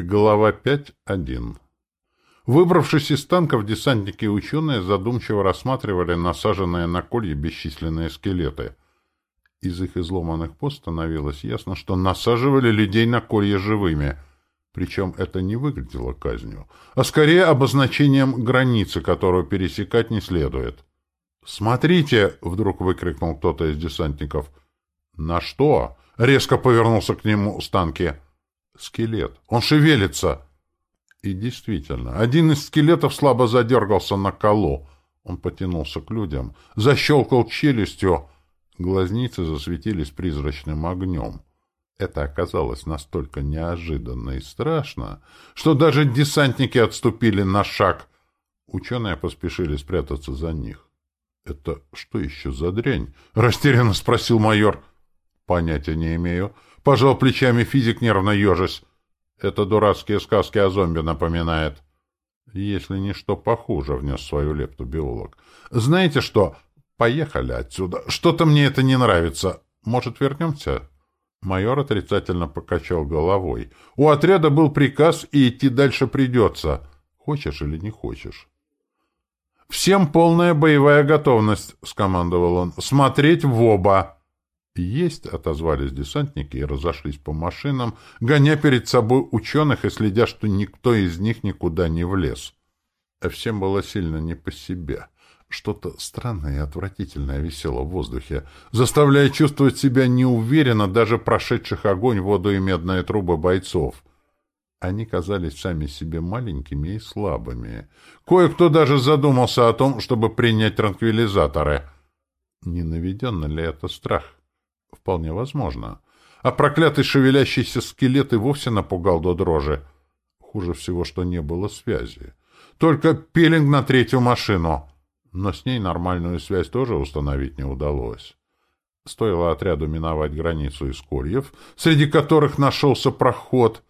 Глава 5.1 Выбравшись из танков, десантники и ученые задумчиво рассматривали насаженные на колье бесчисленные скелеты. Из их изломанных пост становилось ясно, что насаживали людей на колье живыми. Причем это не выглядело казнью, а скорее обозначением границы, которую пересекать не следует. «Смотрите!» — вдруг выкрикнул кто-то из десантников. «На что?» — резко повернулся к нему Станки. Скелет. Он шевелится. И действительно, один из скелетов слабо задергался на колу. Он потянулся к людям, защелкал челюстью. Глазницы засветились призрачным огнем. Это оказалось настолько неожиданно и страшно, что даже десантники отступили на шаг. Ученые поспешили спрятаться за них. — Это что еще за дрянь? — растерянно спросил майор. — Понятия не имею. Пожал плечами физик, нервно ежась. Это дурацкие сказки о зомби напоминает. Если не что похуже, внес свою лепту биолог. Знаете что? Поехали отсюда. Что-то мне это не нравится. Может, вернемся? Майор отрицательно покачал головой. У отряда был приказ, и идти дальше придется. Хочешь или не хочешь? «Всем полная боевая готовность», — скомандовал он. «Смотреть в оба!» «Есть!» — отозвались десантники и разошлись по машинам, гоня перед собой ученых и следя, что никто из них никуда не влез. Всем было сильно не по себе. Что-то странное и отвратительное висело в воздухе, заставляя чувствовать себя неуверенно даже прошедших огонь, воду и медные трубы бойцов. Они казались сами себе маленькими и слабыми. Кое-кто даже задумался о том, чтобы принять транквилизаторы. Не наведен ли это страх? Вполне возможно. А проклятый шевелящийся скелет и вовсе напугал до дрожи. Хуже всего, что не было связи. Только пилинг на третью машину. Но с ней нормальную связь тоже установить не удалось. Стоило отряду миновать границу из кольев, среди которых нашелся проход,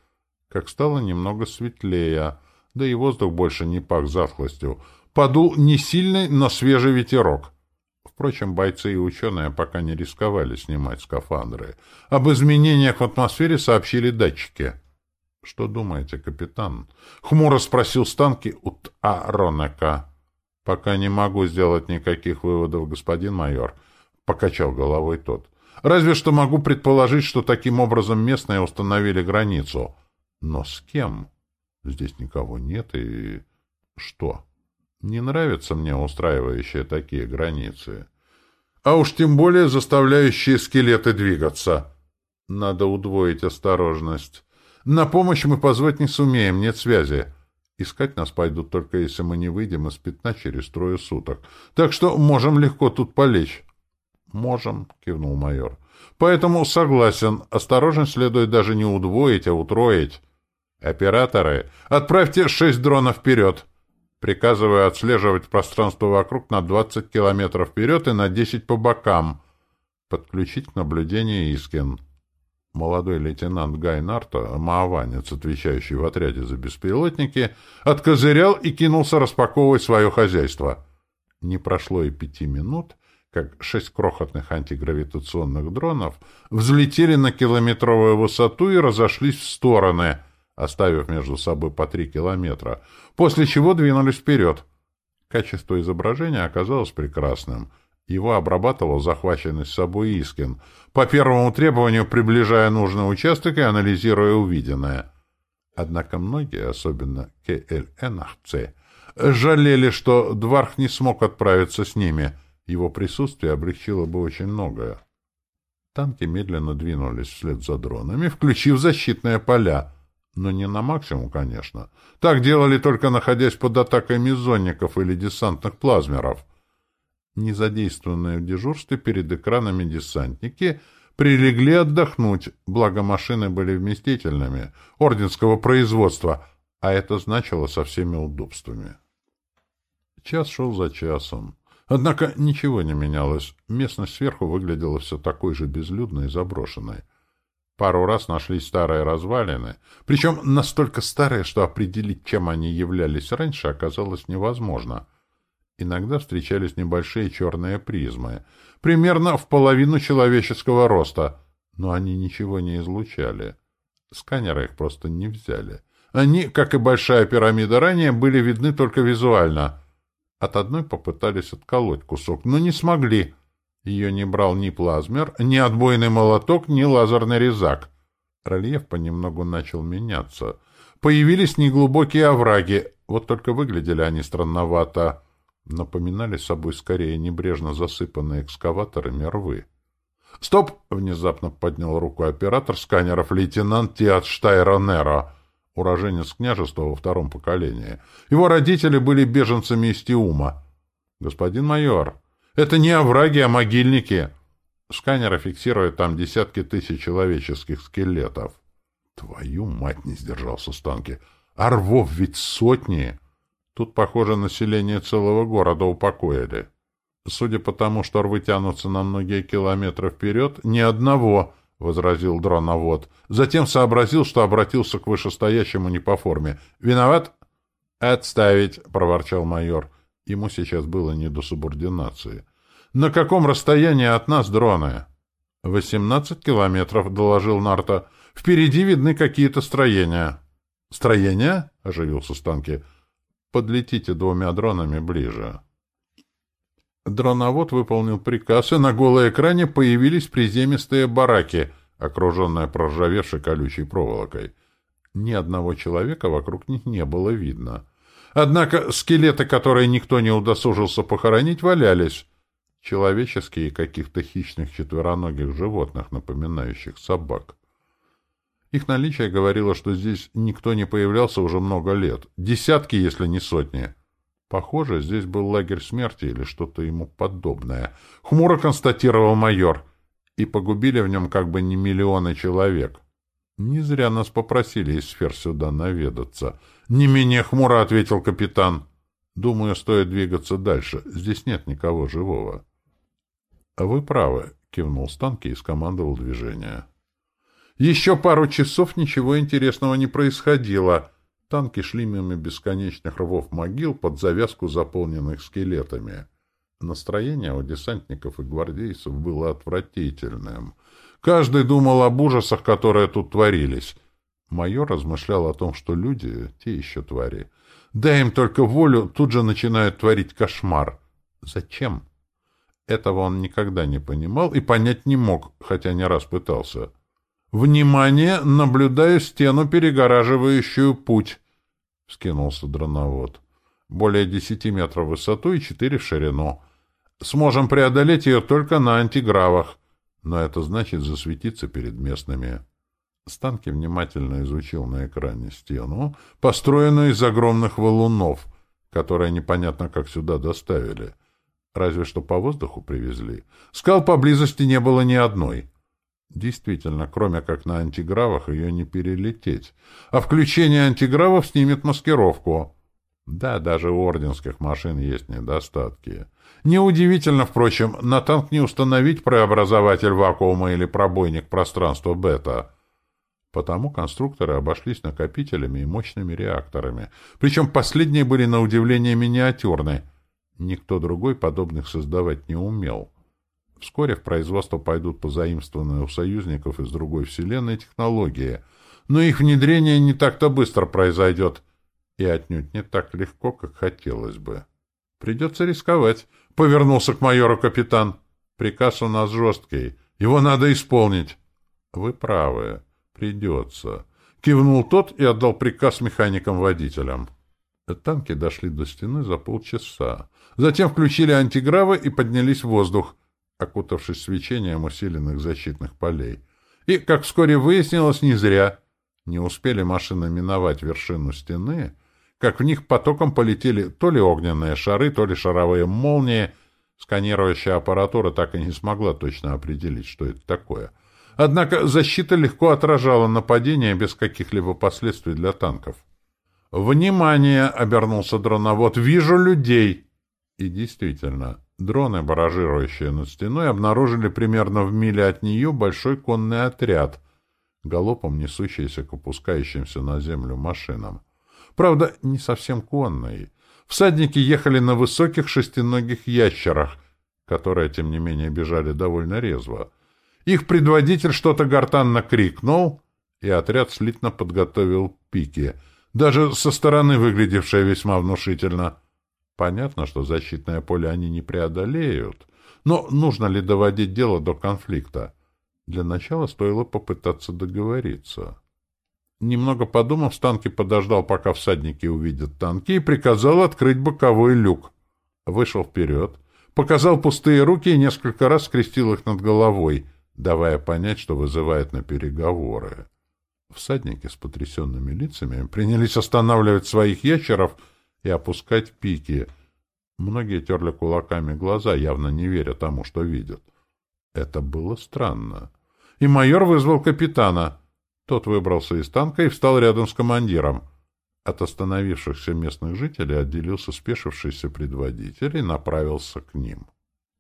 как стало немного светлее, да и воздух больше не пах затхлостью. Подул не сильный, но свежий ветерок — Впрочем, бойцы и ученые пока не рисковали снимать скафандры. Об изменениях в атмосфере сообщили датчики. — Что думаете, капитан? — хмуро спросил Станки у Аронека. — Пока не могу сделать никаких выводов, господин майор, — покачал головой тот. — Разве что могу предположить, что таким образом местные установили границу. Но с кем? Здесь никого нет и... Что? — не нравятся мне устраивающие такие границы. А уж тем более заставляющие скелеты двигаться. Надо удвоить осторожность. На помощь мы позвать не сумеем, нет связи. Искать нас пойдут только если мы не выйдем из пятна через трое суток. Так что можем легко тут полечь. — Можем, — кивнул майор. — Поэтому согласен. Осторожность следует даже не удвоить, а утроить. Операторы, отправьте шесть дронов вперед. — Приказываю отслеживать пространство вокруг на 20 километров вперед и на 10 по бокам. Подключить к наблюдению Искин. Молодой лейтенант Гай Нарто, мааванец, отвечающий в отряде за беспилотники, откозырял и кинулся распаковывать свое хозяйство. Не прошло и пяти минут, как шесть крохотных антигравитационных дронов взлетели на километровую высоту и разошлись в стороны — оставив между собой по три километра, после чего двинулись вперед. Качество изображения оказалось прекрасным. Его обрабатывал захваченный с собой Искин, по первому требованию приближая нужный участок и анализируя увиденное. Однако многие, особенно КЛНахцы, жалели, что Дварх не смог отправиться с ними. Его присутствие облегчило бы очень многое. Танки медленно двинулись вслед за дронами, включив защитные поля — но не на максимум, конечно. Так делали только находясь под атакой мизонников или десантных плазмеров. Незадействованные в дежурстве перед экранами десантники прилегли отдохнуть, благо машины были вместительными, орденского производства, а это значило со всеми удобствами. Час шел за часом. Однако ничего не менялось. Местность сверху выглядела все такой же безлюдной и заброшенной. Пару раз нашлись старые развалины, причем настолько старые, что определить, чем они являлись раньше, оказалось невозможно. Иногда встречались небольшие черные призмы, примерно в половину человеческого роста, но они ничего не излучали. Сканеры их просто не взяли. Они, как и большая пирамида ранее, были видны только визуально. От одной попытались отколоть кусок, но не смогли. Ее не брал ни плазмер, ни отбойный молоток, ни лазерный резак. Рельеф понемногу начал меняться. Появились неглубокие овраги, вот только выглядели они странновато. Напоминали собой скорее небрежно засыпанные экскаваторами рвы. «Стоп!» — внезапно поднял руку оператор сканеров лейтенант Тиат Штайронеро, уроженец княжества во втором поколении. Его родители были беженцами из Тиума. «Господин майор, это не овраги, а могильники!» Сканеры фиксируют там десятки тысяч человеческих скелетов. «Твою мать!» — не сдержался Станки. «А рвов ведь сотни!» Тут, похоже, население целого города упокоили. Судя по тому, что рвы тянутся на многие километры вперед, ни одного, — возразил дроновод. Затем сообразил, что обратился к вышестоящему не по форме. «Виноват?» «Отставить!» — проворчал майор. Ему сейчас было не до субординации. «На каком расстоянии от нас дроны?» «Восемнадцать километров», — доложил Нарта. «Впереди видны какие-то строения». «Строения?» — оживился Станки. «Подлетите двумя дронами ближе». Дроновод выполнил приказ, и на голой экране появились приземистые бараки, окруженные проржавевшей колючей проволокой. Ни одного человека вокруг них не было видно. Однако скелеты, которые никто не удосужился похоронить, валялись. Человеческие и каких-то хищных четвероногих животных, напоминающих собак. Их наличие говорило, что здесь никто не появлялся уже много лет. Десятки, если не сотни. Похоже, здесь был лагерь смерти или что-то ему подобное. Хмуро констатировал майор. И погубили в нем как бы не миллионы человек. Не зря нас попросили из сфер сюда наведаться. Не менее хмуро ответил капитан. Думаю, стоит двигаться дальше. Здесь нет никого живого. А вы правы, кивнул Станки и скомандовал движение. Еще пару часов ничего интересного не происходило. Танки шли мимо бесконечных рвов могил под завязку, заполненных скелетами. Настроение у десантников и гвардейцев было отвратительным. Каждый думал об ужасах, которые тут творились. Майор размышлял о том, что люди — те еще твари. Дай им только волю, тут же начинают творить кошмар. Зачем? Этого он никогда не понимал и понять не мог, хотя не раз пытался. «Внимание! Наблюдаю стену, перегораживающую путь!» — вскинулся дроновод. «Более десяти метров в высоту и четыре в ширину. Сможем преодолеть ее только на антигравах, но это значит засветиться перед местными». Станки внимательно изучил на экране стену, построенную из огромных валунов, которые непонятно как сюда доставили. Разве что по воздуху привезли. Скал поблизости не было ни одной. Действительно, кроме как на антигравах ее не перелететь. А включение антигравов снимет маскировку. Да, даже у орденских машин есть недостатки. Неудивительно, впрочем, на танк не установить преобразователь вакуума или пробойник пространства бета. Потому конструкторы обошлись накопителями и мощными реакторами. Причем последние были на удивление миниатюрны. Никто другой подобных создавать не умел. Вскоре в производство пойдут позаимствованные у союзников из другой вселенной технологии, но их внедрение не так-то быстро произойдет, и отнюдь не так легко, как хотелось бы. Придется рисковать, — повернулся к майору капитан. Приказ у нас жесткий, его надо исполнить. Вы правы, придется. Кивнул тот и отдал приказ механикам-водителям. Танки дошли до стены за полчаса. Затем включили антигравы и поднялись в воздух окутавшись свечением усиленных защитных полей. И, как вскоре выяснилось, не зря. Не успели машины миновать вершину стены, как в них потоком полетели то ли огненные шары, то ли шаровые молнии. Сканирующая аппаратура так и не смогла точно определить, что это такое. Однако защита легко отражала нападение без каких-либо последствий для танков. «Внимание!» — обернулся дроновод. «Вижу людей!» И действительно, Дроны, баражирующие над стеной, обнаружили примерно в миле от нее большой конный отряд, галопом несущийся к опускающимся на землю машинам. Правда, не совсем конные. Всадники ехали на высоких шестиногих ящерах, которые, тем не менее, бежали довольно резво. Их предводитель что-то гортанно крикнул, и отряд слитно подготовил пики. даже со стороны выглядевшая весьма внушительно. Понятно, что защитное поле они не преодолеют, но нужно ли доводить дело до конфликта? Для начала стоило попытаться договориться. Немного подумав, Станки подождал, пока всадники увидят танки, и приказал открыть боковой люк. Вышел вперед, показал пустые руки и несколько раз скрестил их над головой, давая понять, что вызывает на переговоры. Всадники с потрясенными лицами принялись останавливать своих ящеров и опускать пики. Многие терли кулаками глаза, явно не веря тому, что видят. Это было странно. И майор вызвал капитана. Тот выбрался из танка и встал рядом с командиром. От остановившихся местных жителей отделился спешившийся предводитель и направился к ним.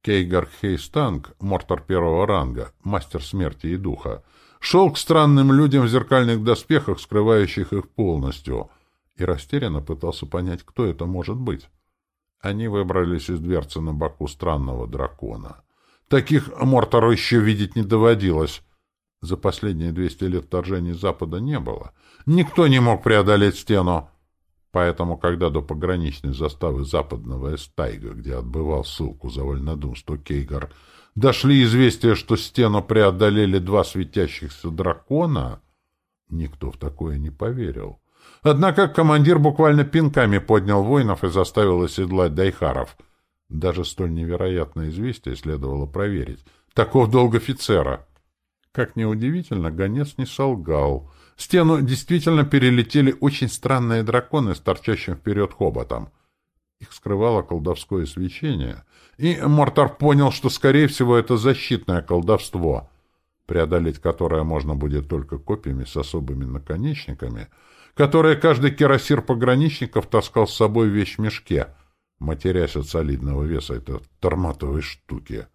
Кейгар Хейстанг, мортор первого ранга, мастер смерти и духа, шел к странным людям в зеркальных доспехах, скрывающих их полностью, и растерянно пытался понять, кто это может быть. Они выбрались из дверцы на боку странного дракона. Таких Мортору еще видеть не доводилось. За последние двести лет вторжений Запада не было. Никто не мог преодолеть стену. Поэтому, когда до пограничной заставы западного Эстайга, где отбывал ссылку за вольнодумство Кейгар, дошли известия, что стену преодолели два светящихся дракона, никто в такое не поверил. Однако командир буквально пинками поднял воинов и заставил оседлать дайхаров. Даже столь невероятное известие следовало проверить. Таков долг офицера. Как ни удивительно, гонец не солгал. Стену действительно перелетели очень странные драконы с торчащим вперед хоботом. Их скрывало колдовское свечение, и Мортар понял, что, скорее всего, это защитное колдовство, преодолеть которое можно будет только копьями с особыми наконечниками, которые каждый кирасир пограничников таскал с собой в вещмешке, матерясь от солидного веса этой торматовой штуки.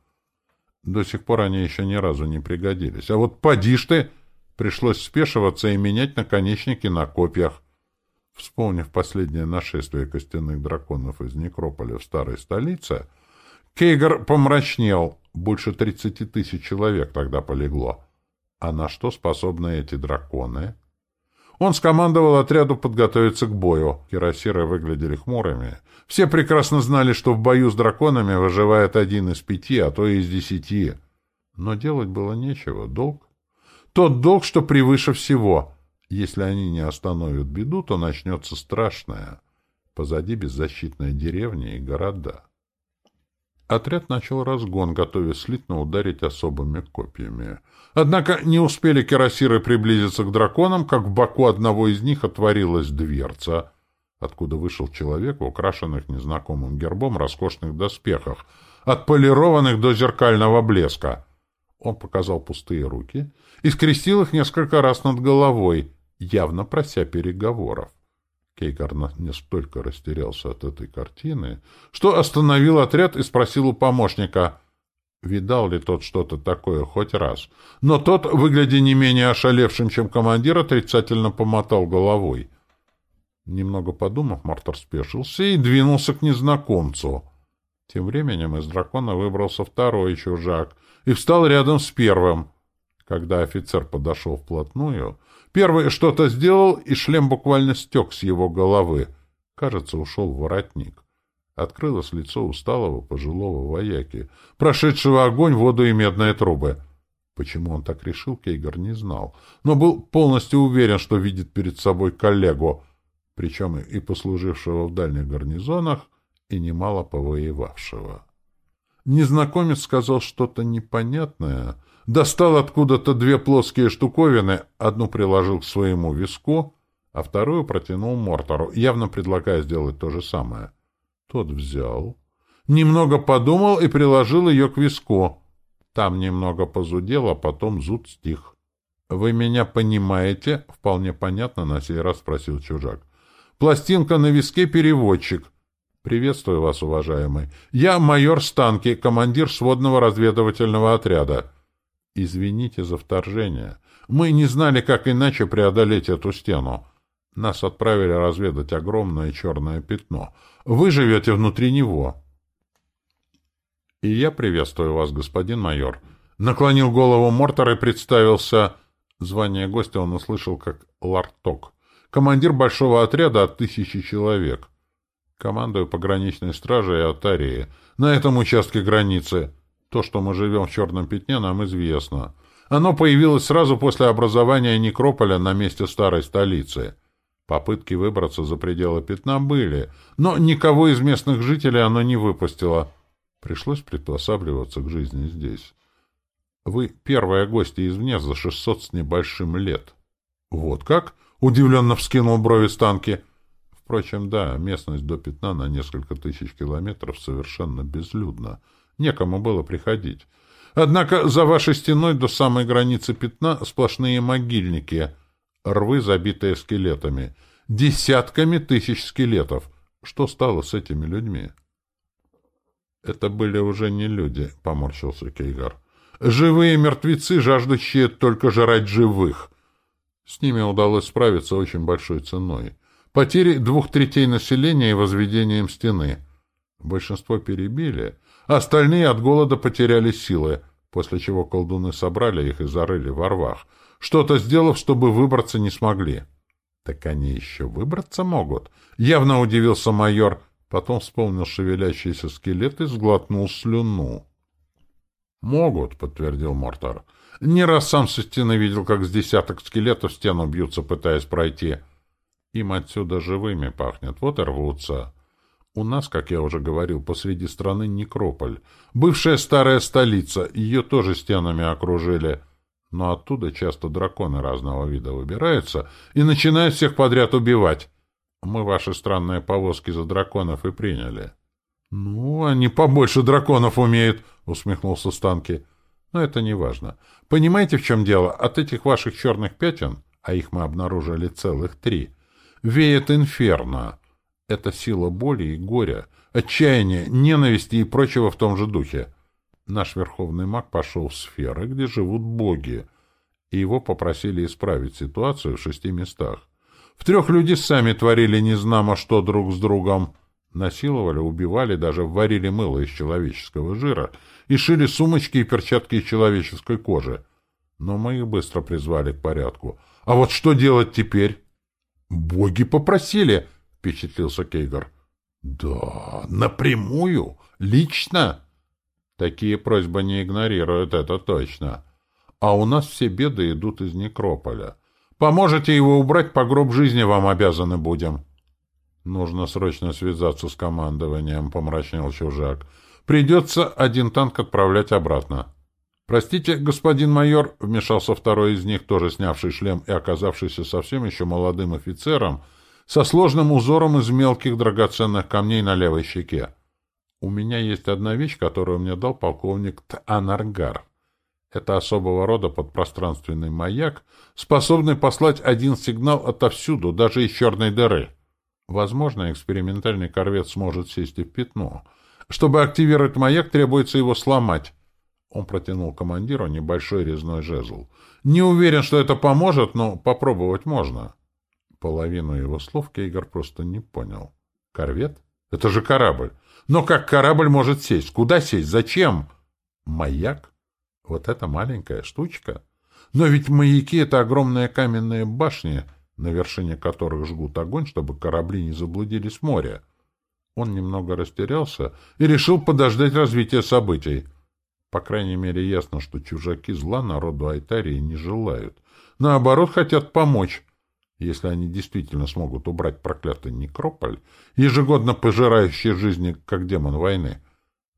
До сих пор они еще ни разу не пригодились. А вот поди ж ты! Пришлось спешиваться и менять наконечники на копьях. Вспомнив последнее нашествие костяных драконов из Некрополя в старой столице, Кейгар помрачнел. Больше тридцати тысяч человек тогда полегло. А на что способны эти драконы? Он скомандовал отряду подготовиться к бою. Кирасиры выглядели хмурыми. Все прекрасно знали, что в бою с драконами выживает один из пяти, а то и из десяти. Но делать было нечего. Долг. Тот долг, что превыше всего. Если они не остановят беду, то начнется страшное. Позади беззащитная деревня и города. Отряд начал разгон, готовясь слитно ударить особыми копьями. Однако не успели кирасиры приблизиться к драконам, как в боку одного из них отворилась дверца, откуда вышел человек в украшенных незнакомым гербом роскошных доспехах, отполированных до зеркального блеска. Он показал пустые руки и скрестил их несколько раз над головой, явно прося переговоров. Кейгар настолько растерялся от этой картины, что остановил отряд и спросил у помощника, видал ли тот что-то такое хоть раз. Но тот, выглядя не менее ошалевшим, чем командир, отрицательно помотал головой. Немного подумав, Мартер спешился и двинулся к незнакомцу. Тем временем из дракона выбрался второй чужак и встал рядом с первым. Когда офицер подошел вплотную, первый что-то сделал, и шлем буквально стек с его головы. Кажется, ушел воротник. Открылось лицо усталого пожилого вояки, прошедшего огонь, воду и медные трубы. Почему он так решил, Кейгар не знал, но был полностью уверен, что видит перед собой коллегу, причем и послужившего в дальних гарнизонах, и немало повоевавшего. Незнакомец сказал что-то непонятное, достал откуда-то две плоские штуковины, одну приложил к своему виску, а вторую протянул Мортору, явно предлагая сделать то же самое. Тот взял, немного подумал и приложил ее к виску. Там немного позудел, а потом зуд стих. — Вы меня понимаете? — вполне понятно на сей раз спросил чужак. — Пластинка на виске — переводчик. «Приветствую вас, уважаемый. Я майор Станки, командир сводного разведывательного отряда. Извините за вторжение. Мы не знали, как иначе преодолеть эту стену. Нас отправили разведать огромное черное пятно. Вы живете внутри него». «И я приветствую вас, господин майор». Наклонил голову Мортор и представился. Звание гостя он услышал как «Ларток». командир большого отряда от тысячи человек. Командую пограничной стражей Атарии. На этом участке границы. То, что мы живем в черном пятне, нам известно. Оно появилось сразу после образования некрополя на месте старой столицы. Попытки выбраться за пределы пятна были, но никого из местных жителей оно не выпустило. Пришлось приспосабливаться к жизни здесь. Вы первые гости извне за шестьсот с небольшим лет. — Вот как? — удивленно вскинул брови Станки. Впрочем, да, местность до пятна на несколько тысяч километров совершенно безлюдна. Некому было приходить. Однако за вашей стеной до самой границы пятна сплошные могильники, рвы, забитые скелетами. Десятками тысяч скелетов. Что стало с этими людьми? — Это были уже не люди, — поморщился Кейгар. — Живые мертвецы, жаждущие только жрать живых. С ними удалось справиться очень большой ценой. Потери двух третей населения и возведением стены. Большинство перебили, остальные от голода потеряли силы, после чего колдуны собрали их и зарыли во рвах, что-то сделав, чтобы выбраться не смогли. — Так они еще выбраться могут? — явно удивился майор, потом вспомнил шевелящиеся скелеты и сглотнул слюну. — Могут, — подтвердил Мортар. Не раз сам со стены видел, как с десяток скелетов стену бьются, пытаясь пройти. Им отсюда живыми пахнет, вот и рвутся. У нас, как я уже говорил, посреди страны некрополь. Бывшая старая столица, ее тоже стенами окружили. Но оттуда часто драконы разного вида выбираются и начинают всех подряд убивать. Мы ваши странные повозки за драконов и приняли. — Ну, они побольше драконов умеют, — усмехнулся Станки. Но это не важно. Понимаете, в чем дело? От этих ваших черных пятен, а их мы обнаружили целых три, веет инферно. Это сила боли и горя, отчаяния, ненависти и прочего в том же духе. Наш верховный маг пошел в сферы, где живут боги, и его попросили исправить ситуацию в шести местах. В трех люди сами творили незнамо что друг с другом. Насиловали, убивали, даже варили мыло из человеческого жира и шили сумочки и перчатки из человеческой кожи. Но мы их быстро призвали к порядку. А вот что делать теперь? — Боги попросили, — впечатлился Кейгар. — Да, напрямую, лично. Такие просьбы не игнорируют, это точно. А у нас все беды идут из некрополя. Поможете его убрать, по гроб жизни вам обязаны будем. — «Нужно срочно связаться с командованием», — помрачнел чужак. «Придется один танк отправлять обратно». «Простите, господин майор», — вмешался второй из них, тоже снявший шлем и оказавшийся совсем еще молодым офицером, со сложным узором из мелких драгоценных камней на левой щеке. «У меня есть одна вещь, которую мне дал полковник Танаргар. Это особого рода подпространственный маяк, способный послать один сигнал отовсюду, даже из черной дыры». Возможно, экспериментальный корвет сможет сесть в пятно. Чтобы активировать маяк, требуется его сломать. Он протянул командиру небольшой резной жезл. Не уверен, что это поможет, но попробовать можно. Половину его слов Кейгар просто не понял. Корвет? Это же корабль. Но как корабль может сесть? Куда сесть? Зачем? Маяк? Вот это маленькая штучка. Но ведь маяки — это огромные каменные башни — на вершине которых жгут огонь, чтобы корабли не заблудились в море. Он немного растерялся и решил подождать развития событий. По крайней мере, ясно, что чужаки зла народу Айтарии не желают. Наоборот, хотят помочь. Если они действительно смогут убрать проклятый некрополь, ежегодно пожирающий жизни, как демон войны,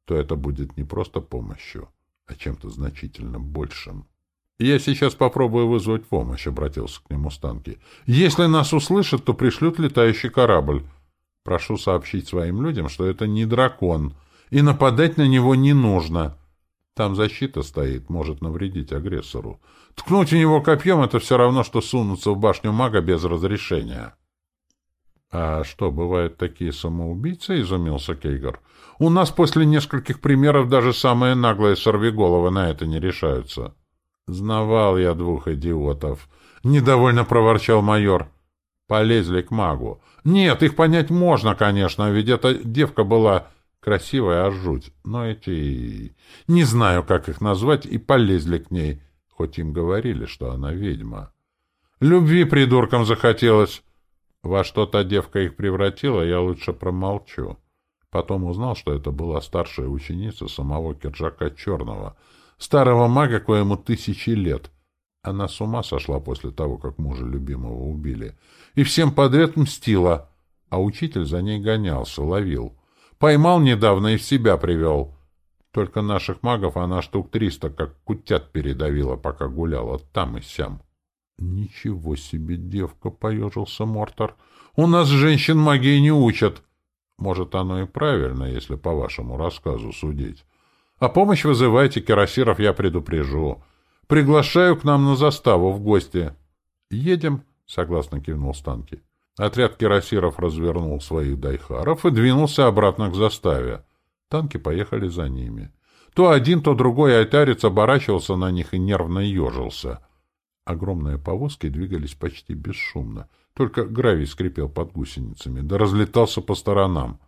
то это будет не просто помощью, а чем-то значительно большим. «Я сейчас попробую вызвать помощь», — обратился к нему Станки. «Если нас услышат, то пришлют летающий корабль. Прошу сообщить своим людям, что это не дракон, и нападать на него не нужно. Там защита стоит, может навредить агрессору. Ткнуть в него копьем — это все равно, что сунуться в башню мага без разрешения». «А что, бывают такие самоубийцы?» — изумился Кейгар. «У нас после нескольких примеров даже самые наглые сорвиголовы на это не решаются». «Знавал я двух идиотов», — недовольно проворчал майор. «Полезли к магу. Нет, их понять можно, конечно, ведь эта девка была красивая, аж жуть. Но эти... Не знаю, как их назвать, и полезли к ней, хоть им говорили, что она ведьма. Любви придуркам захотелось. Во что та девка их превратила, я лучше промолчу. Потом узнал, что это была старшая ученица самого Киржака Черного, старого мага, коему тысячи лет. Она с ума сошла после того, как мужа любимого убили. И всем подряд мстила. А учитель за ней гонялся, ловил. Поймал недавно и в себя привел. Только наших магов она штук триста, как кутят передавила, пока гуляла там и сям. — Ничего себе, девка, — поежился Мортор. — У нас женщин магии не учат. Может, оно и правильно, если по вашему рассказу судить. А помощь вызывайте, Кирасиров я предупрежу. Приглашаю к нам на заставу в гости. — Едем, — согласно кивнул Станки. Отряд кирасиров развернул своих дайхаров и двинулся обратно к заставе. Танки поехали за ними. То один, то другой айтарец оборачивался на них и нервно ежился. Огромные повозки двигались почти бесшумно. Только гравий скрипел под гусеницами, да разлетался по сторонам.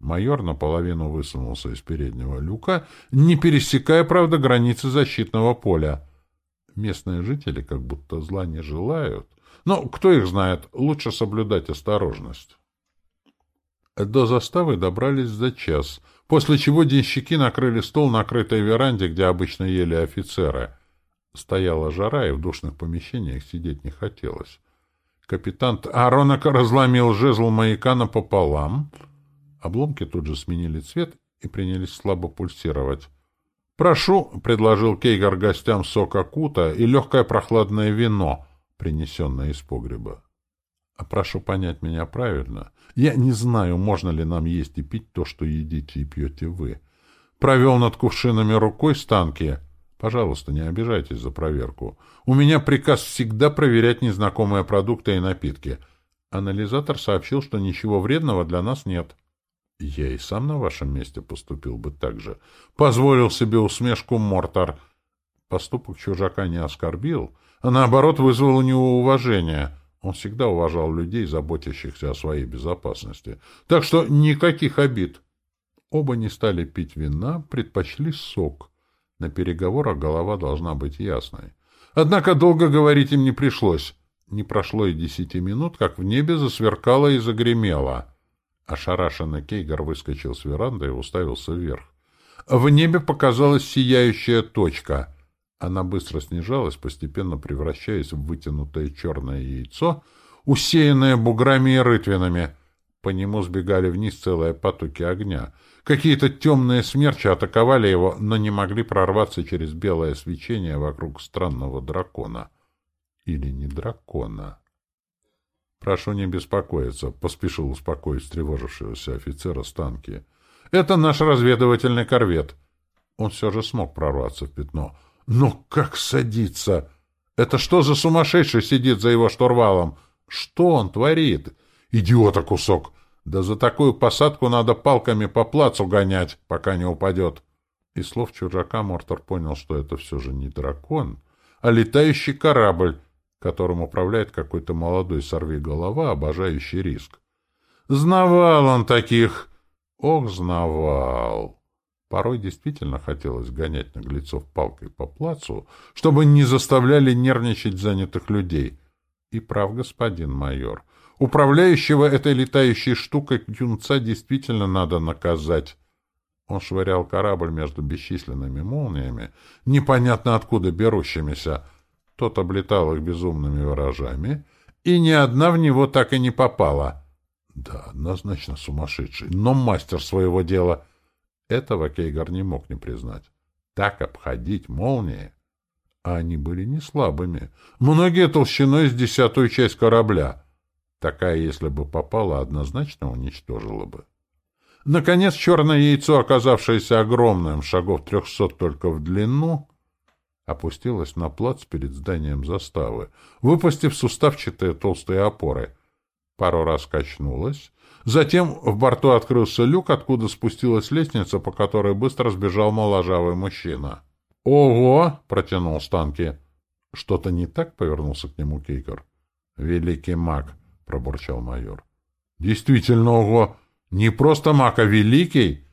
Майор наполовину высунулся из переднего люка, не пересекая, правда, границы защитного поля. Местные жители как будто зла не желают. Но кто их знает, лучше соблюдать осторожность. До заставы добрались за час, после чего денщики накрыли стол на крытой веранде, где обычно ели офицеры. Стояла жара, и в душных помещениях сидеть не хотелось. Капитан Аронок разломил жезл маяка напополам. Обломки тут же сменили цвет и принялись слабо пульсировать. «Прошу», — предложил Кейгар гостям сок акута и легкое прохладное вино, принесенное из погреба. А прошу понять меня правильно. Я не знаю, можно ли нам есть и пить то, что едите и пьете вы. Провел над кувшинами рукой станки. Пожалуйста, не обижайтесь за проверку. У меня приказ всегда проверять незнакомые продукты и напитки. Анализатор сообщил, что ничего вредного для нас нет. Я и сам на вашем месте поступил бы так же. Позволил себе усмешку Мортар. Поступок чужака не оскорбил, наоборот вызвал у него уважение. Он всегда уважал людей, заботящихся о своей безопасности. Так что никаких обид. Оба не стали пить вина, предпочли сок. На переговорах голова должна быть ясной. Однако долго говорить им не пришлось. Не прошло и десяти минут, как в небе засверкало и загремело. Ошарашенный Кейгар выскочил с веранды и уставился вверх. В небе показалась сияющая точка. Она быстро снижалась, постепенно превращаясь в вытянутое черное яйцо, усеянное буграми и рытвинами. По нему сбегали вниз целые потоки огня. Какие-то темные смерчи атаковали его, но не могли прорваться через белое свечение вокруг странного дракона. Или не дракона. «Прошу не беспокоиться», — поспешил успокоить встревожившегося офицера Станки. «Это наш разведывательный корвет». Он все же смог прорваться в пятно. «Но как садиться? Это что за сумасшедший сидит за его штурвалом? Что он творит? Идиота кусок! Да за такую посадку надо палками по плацу гонять, пока не упадет!» Из слов чужака Мортор понял, что это все же не дракон, а летающий корабль, которым управляет какой-то молодой сорвиголова, обожающий риск. Знавал он таких! Ох, знавал! Порой действительно хотелось гонять наглецов палкой по плацу, чтобы не заставляли нервничать занятых людей. И прав господин майор. Управляющего этой летающей штукой юнца действительно надо наказать. Он швырял корабль между бесчисленными молниями, непонятно откуда берущимися, тот облетал их безумными виражами, и ни одна в него так и не попала. Да, однозначно сумасшедший, но мастер своего дела. Этого Кейгар не мог не признать. Так обходить молнии. А они были не слабыми. Многие толщиной с десятую часть корабля. Такая, если бы попала, однозначно уничтожила бы. Наконец, черное яйцо, оказавшееся огромным, шагов трехсот только в длину, опустилась на плац перед зданием заставы, выпустив суставчатые толстые опоры. Пару раз качнулась. Затем в борту открылся люк, откуда спустилась лестница, по которой быстро сбежал моложавый мужчина. «Ого!» — протянул Станки. «Что-то не так?» — повернулся к нему Кейкер. «Великий маг!» — пробурчал майор. «Действительно, ого! Не просто маг, а великий!»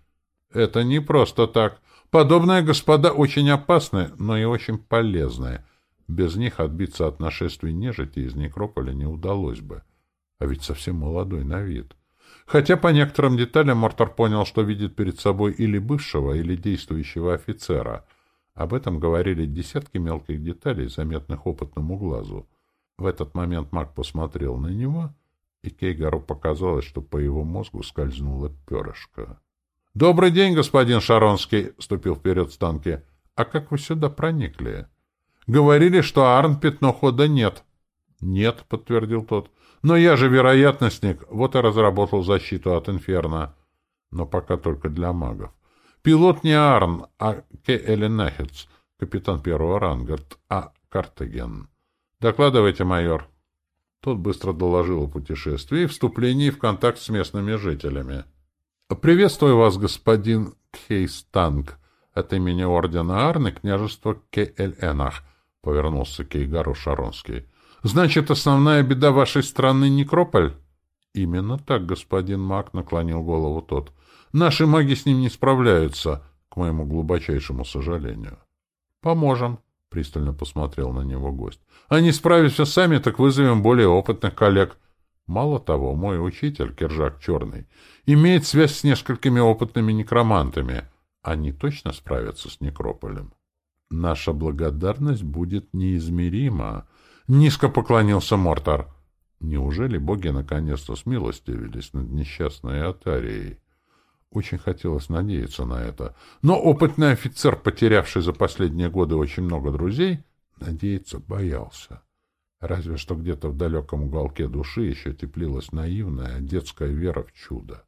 «Это не просто так. Подобные господа очень опасны, но и очень полезны. Без них отбиться от нашествий нежити из некрополя не удалось бы. А ведь совсем молодой на вид. Хотя по некоторым деталям Мортор понял, что видит перед собой или бывшего, или действующего офицера. Об этом говорили десятки мелких деталей, заметных опытному глазу. В этот момент маг посмотрел на него, и Кейгару показалось, что по его мозгу скользнула перышко. — Добрый день, господин Шаронский! — ступил вперед Станки. — А как вы сюда проникли? — Говорили, что Арн пятно нет. — Нет, — подтвердил тот. — Но я же вероятностник, вот и разработал защиту от инферно. Но пока только для магов. Пилот не Арн, а Ке Эленахец, капитан первого ранга, а Картаген. Докладывайте, майор. Тот быстро доложил о путешествии и вступлении в контакт с местными жителями. «Приветствую вас, господин Кейстанг, от имени ордена Арны княжества Кель-Энах», — повернулся к Кейгару Шаронский. «Значит, основная беда вашей страны — Некрополь?» «Именно так, господин Мак», — наклонил голову тот. «Наши маги с ним не справляются, к моему глубочайшему сожалению». «Поможем», — пристально посмотрел на него гость. — А не справимся сами, так вызовем более опытных коллег. Мало того, мой учитель, Киржак Черный, имеет связь с несколькими опытными некромантами. Они точно справятся с некрополем. Наша благодарность будет неизмерима. Низко поклонился Мортар. Неужели боги наконец-то смилостивились над несчастной Атарией? Очень хотелось надеяться на это. Но опытный офицер, потерявший за последние годы очень много друзей, надеяться боялся. Разве что где-то в далеком уголке души еще теплилась наивная детская вера в чудо.